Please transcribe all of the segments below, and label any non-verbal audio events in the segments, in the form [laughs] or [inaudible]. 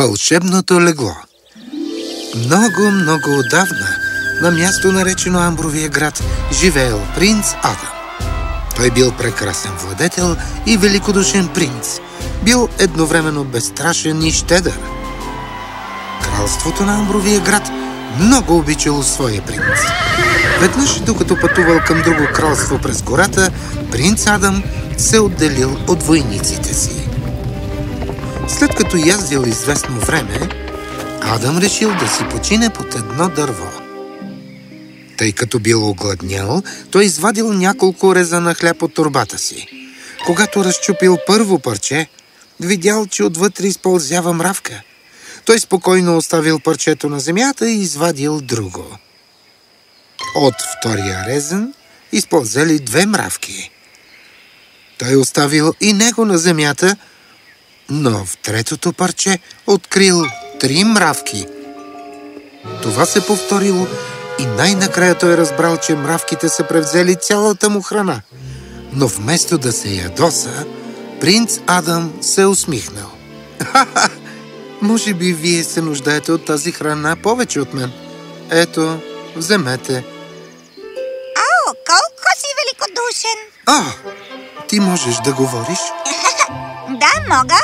Вълшебното легло Много, много отдавна на място наречено Амбровия град живеел принц Адам. Той бил прекрасен владетел и великодушен принц. Бил едновременно безстрашен и щедър. Кралството на Амбровия град много обичало своя принц. Веднъж, докато пътувал към друго кралство през гората, принц Адам се отделил от войниците си. След като яздил известно време, Адам решил да си почине под едно дърво. Тъй като бил огладнял, той извадил няколко реза на хляб от турбата си. Когато разчупил първо парче, видял, че отвътре използява мравка. Той спокойно оставил парчето на земята и извадил друго. От втория резен използвали две мравки. Той оставил и него на земята, но в третото парче открил три мравки. Това се повторило и най-накрая той разбрал, че мравките са превзели цялата му храна. Но вместо да се ядоса, принц Адам се усмихнал. Ха-ха! Може би вие се нуждаете от тази храна повече от мен. Ето, вземете. Ау, колко си великодушен! А, ти можеш да говориш? [laughs] Да, мога.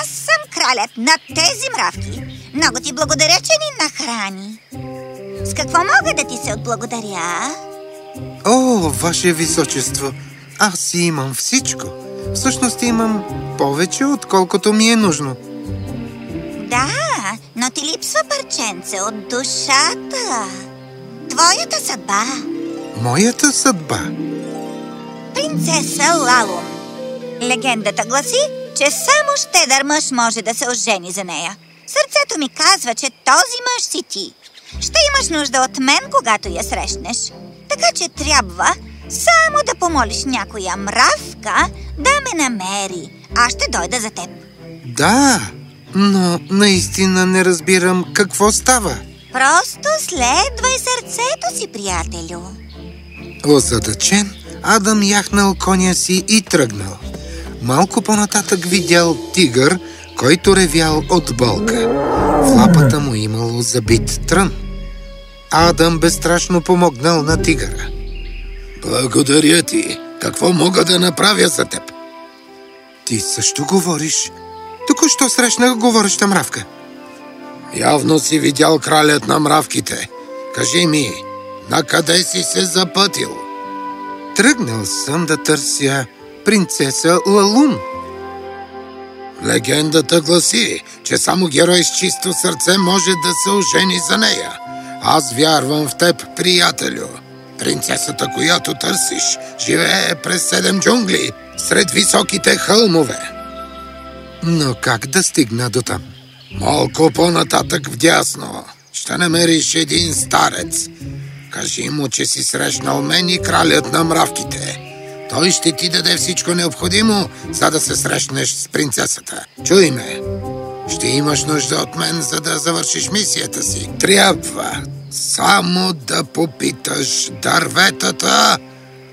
Аз съм кралят на тези мравки. Много ти благодаря, че ни нахрани. С какво мога да ти се отблагодаря? О, ваше височество, аз имам всичко. Всъщност имам повече, отколкото ми е нужно. Да, но ти липсва парченце от душата. Твоята съдба. Моята съдба. Принцеса Лалум. Легендата гласи, че само щедър мъж може да се ожени за нея. Сърцето ми казва, че този мъж си ти. Ще имаш нужда от мен, когато я срещнеш. Така че трябва само да помолиш някоя мравка да ме намери. Аз ще дойда за теб. Да, но наистина не разбирам какво става. Просто следвай сърцето си, приятелю. Озадачен, Адам яхнал коня си и тръгнал. Малко по-нататък видял тигър, който ревял от болка. В лапата му имало забит трън. Адам безстрашно помогнал на тигъра. Благодаря ти. Какво мога да направя за теб? Ти също говориш. Току-що срещнах говореща мравка. Явно си видял кралят на мравките. Кажи ми, на къде си се запътил? Тръгнал съм да търся принцеса Лалун. Легендата гласи, че само герой с чисто сърце може да се ожени за нея. Аз вярвам в теб, приятелю. Принцесата, която търсиш, живее през седем джунгли, сред високите хълмове. Но как да стигна до там? Малко по-нататък вдясно ще намериш един старец. Кажи му, че си срещнал мен и кралят на мравките. Той ще ти даде всичко необходимо, за да се срещнеш с принцесата. Чуй ме! Ще имаш нужда от мен, за да завършиш мисията си. Трябва само да попиташ дърветата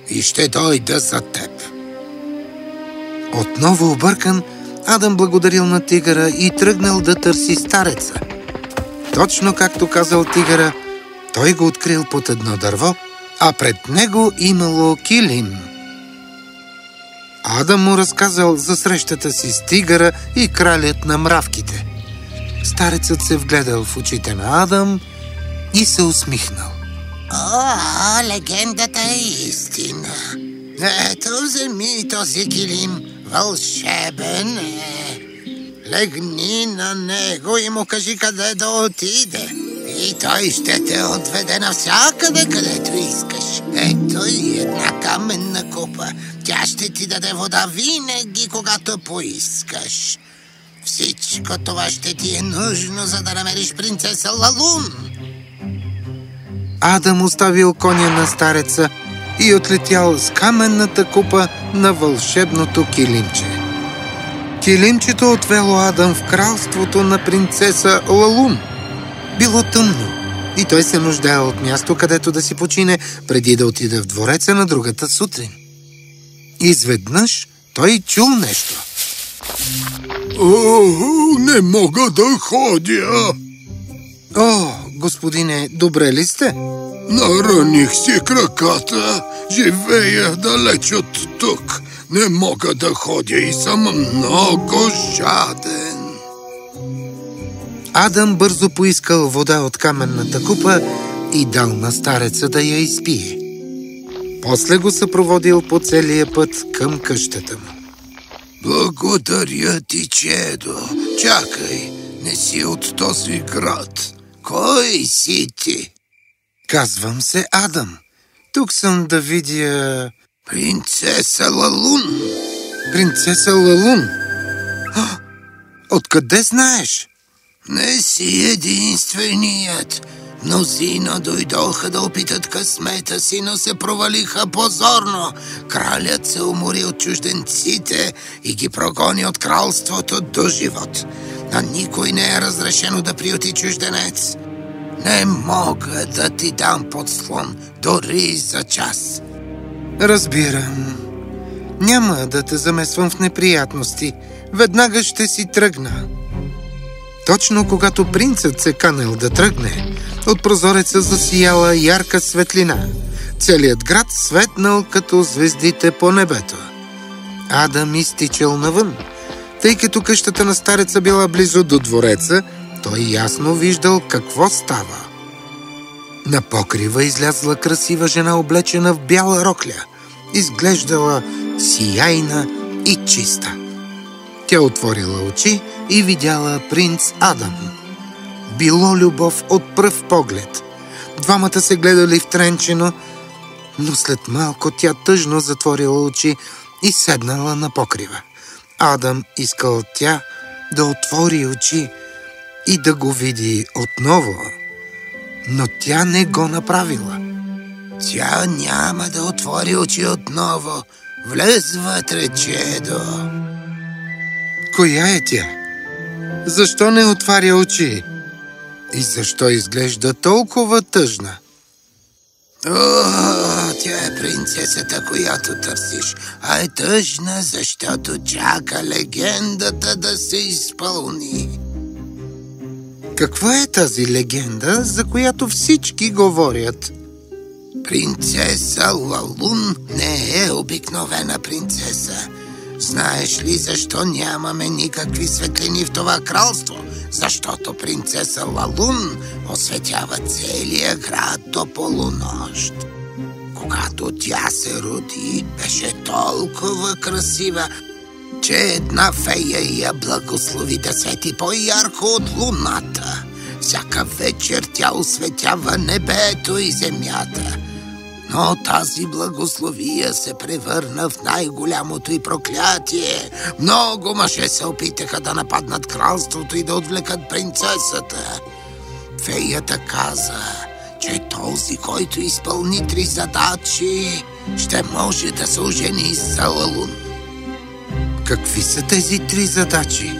и ще дойда за теб. Отново объркан, Адам благодарил на тигъра и тръгнал да търси стареца. Точно както казал тигъра, той го открил под едно дърво, а пред него имало килим. Адам му разказал за срещата си с тигъра и кралят на мравките. Старецът се вгледал в очите на Адам и се усмихнал. О, легендата е истина. Ето, вземи този килим. Вълшебен е. Легни на него и му кажи къде да отиде. И той ще те отведе навсякъде, където искаш. Ето и една каменна купа. Тя ще ти даде вода винаги, когато поискаш. Всичко това ще ти е нужно, за да намериш принцеса Лалун. Адам оставил коня на стареца и отлетял с каменната купа на вълшебното килимче. Килимчето отвело Адам в кралството на принцеса Лалун. Било тъмно и той се нуждаел от място, където да си почине, преди да отиде в двореца на другата сутрин. Изведнъж той чул нещо. О, не мога да ходя. О, господине, добре ли сте? Нараних си краката. Живея далеч от тук. Не мога да ходя и съм много жаден. Адам бързо поискал вода от каменната купа и дал на стареца да я изпие. После го съпроводил по целия път към къщата му. Благодаря ти, Чедо. Чакай, не си от този град. Кой си ти? Казвам се Адам. Тук съм да видя... Принцеса Лалун. Принцеса Лалун. Откъде знаеш? Не си единственият. Мнозина дойдоха да опитат късмета си, но се провалиха позорно. Кралят се умори от чужденците и ги прогони от кралството до живот. На никой не е разрешено да приюти чужденец. Не мога да ти дам подслон, дори за час. Разбирам. Няма да те замесвам в неприятности. Веднага ще си тръгна. Точно когато принцът се канел да тръгне, от прозореца засияла ярка светлина. Целият град светнал като звездите по небето. Адам изтичал навън. Тъй като къщата на стареца била близо до двореца, той ясно виждал какво става. На покрива излязла красива жена, облечена в бяла рокля. Изглеждала сияйна и чиста. Тя отворила очи и видяла принц Адам. Било любов от пръв поглед. Двамата се гледали втренчено, но след малко тя тъжно затворила очи и седнала на покрива. Адам искал тя да отвори очи и да го види отново, но тя не го направила. Тя няма да отвори очи отново. Влез вътре, Чедо. Коя е тя? Защо не отваря очи? И защо изглежда толкова тъжна? О, тя е принцесата, която търсиш, а е тъжна, защото чака легендата да се изпълни. Каква е тази легенда, за която всички говорят? Принцеса Лалун не е обикновена принцеса. Знаеш ли защо нямаме никакви светлини в това кралство? Защото принцеса Лалун осветява целия град до полунощ. Когато тя се роди, беше толкова красива, че една фея я благослови да свети по-ярко от луната. Всяка вечер тя осветява небето и земята. Но тази благословия се превърна в най-голямото и проклятие. Много мъже се опитаха да нападнат кралството и да отвлекат принцесата. Феята каза, че този, който изпълни три задачи, ще може да се ожени с Лалун. Какви са тези три задачи?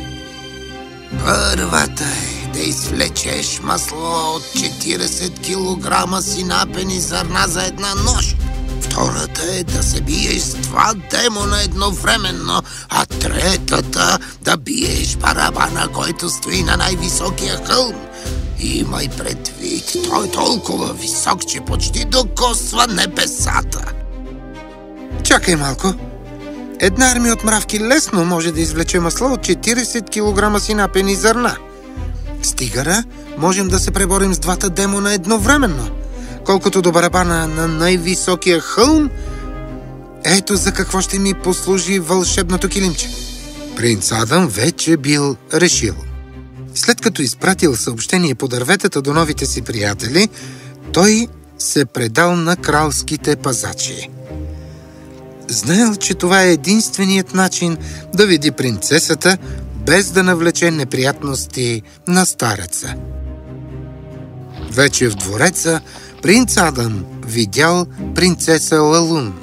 Първата е да извлечеш масло от 40 кг синапени зърна за една нощ. Втората е да се биеш с два демона едновременно, а третата да биеш барабана, който стои на най-високия хълм. Имай предвид, той е толкова висок, че почти докосва небесата. Чакай малко. Една армия от мравки лесно може да извлече масло от 40 кг синапени зърна. С тигъра можем да се преборим с двата демона едновременно. Колкото до барабана на най-високия хълм, ето за какво ще ми послужи вълшебното килимче. Принц Адам вече бил решил. След като изпратил съобщение по дърветата до новите си приятели, той се предал на кралските пазачи. Знаел, че това е единственият начин да види принцесата, без да навлече неприятности на стареца. Вече в двореца принц Адам видял принцеса Лалун.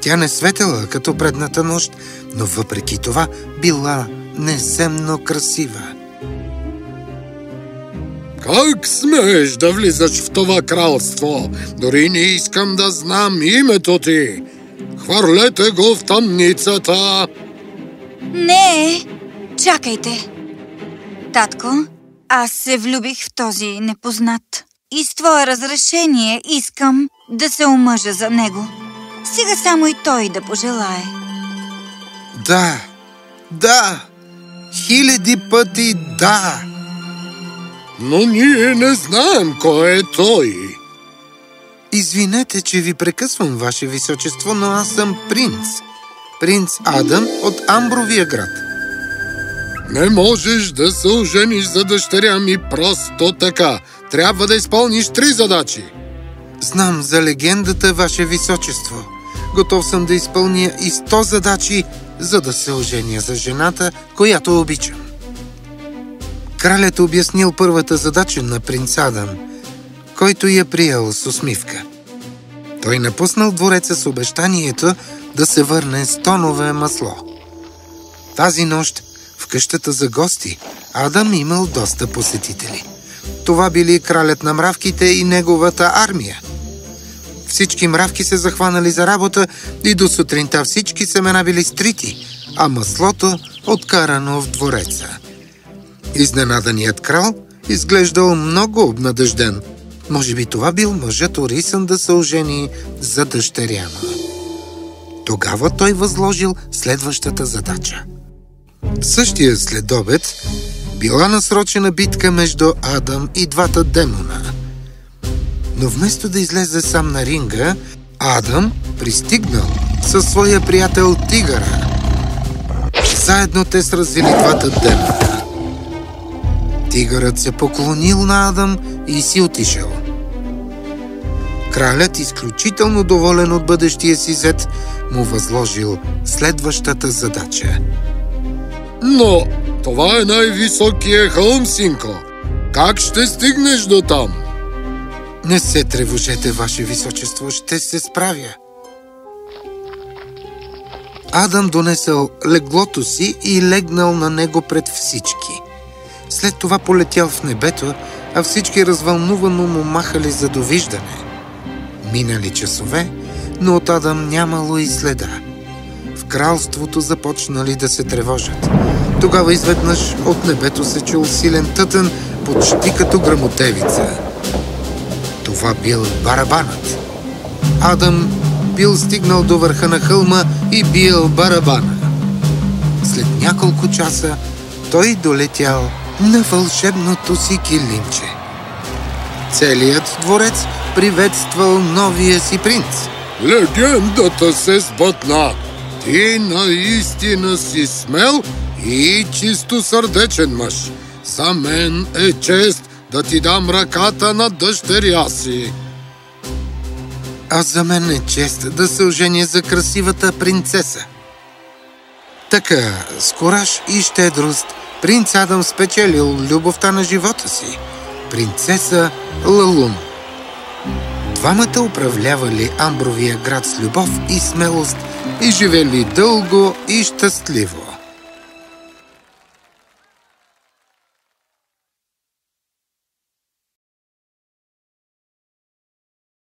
Тя не светела като предната нощ, но въпреки това била неземно красива. Как смееш да влизаш в това кралство? Дори не искам да знам името ти. Хвърлете го в тъмницата. Не, чакайте. Татко, аз се влюбих в този непознат. И с твое разрешение искам да се омъжа за него. Сега само и той да пожелае. Да, да, хиляди пъти да. Но ние не знаем кой е той. Извинете, че ви прекъсвам, Ваше Височество, но аз съм принц. Принц Адам от Амбровия град. Не можеш да се ожениш за дъщеря ми просто така. Трябва да изпълниш три задачи. Знам за легендата, Ваше Височество. Готов съм да изпълня и сто задачи, за да се оженя за жената, която обичам. Кралят обяснил първата задача на принц Адам, който я приел с усмивка. Той напуснал двореца с обещанието да се върне с тонове масло. Тази нощ в къщата за гости Адам имал доста посетители. Това били кралят на мравките и неговата армия. Всички мравки се захванали за работа и до сутринта всички семена били стрити, а маслото откарано в двореца. Изненаданият крал изглеждал много обнадежден. Може би това бил мъжът Орисан да се ожени за дъщеря му. Тогава той възложил следващата задача. Същия следобед била насрочена битка между Адам и двата демона. Но вместо да излезе сам на ринга, Адам пристигнал със своя приятел Тигъра. Заедно те сразили двата демона. Тигърът се поклонил на Адам и си отишъл. Кралят, изключително доволен от бъдещия си зет, му възложил следващата задача. Но това е най-високия хълм, синко. Как ще стигнеш до там? Не се тревожете, Ваше Височество, ще се справя. Адам донесъл леглото си и легнал на него пред всички. След това полетял в небето, а всички развълнувано му махали за довиждане. Минали часове, но от Адам нямало и следа. Кралството започнали да се тревожат. Тогава изведнъж от небето се чул силен тътън, почти като грамотевица. Това бил барабанът. Адам бил стигнал до върха на хълма и бил барабана. След няколко часа той долетял на вълшебното си килимче. Целият дворец приветствал новия си принц. Легендата се сбъдна. Ти наистина си смел и чисто сърдечен мъж. За мен е чест да ти дам ръката на дъщеря си. А за мен е чест да се оженя за красивата принцеса. Така, с кораж и щедрост, принц Адам спечелил любовта на живота си. Принцеса Лалун. Двамата управлявали Амбровия град с любов и смелост и живели дълго и щастливо.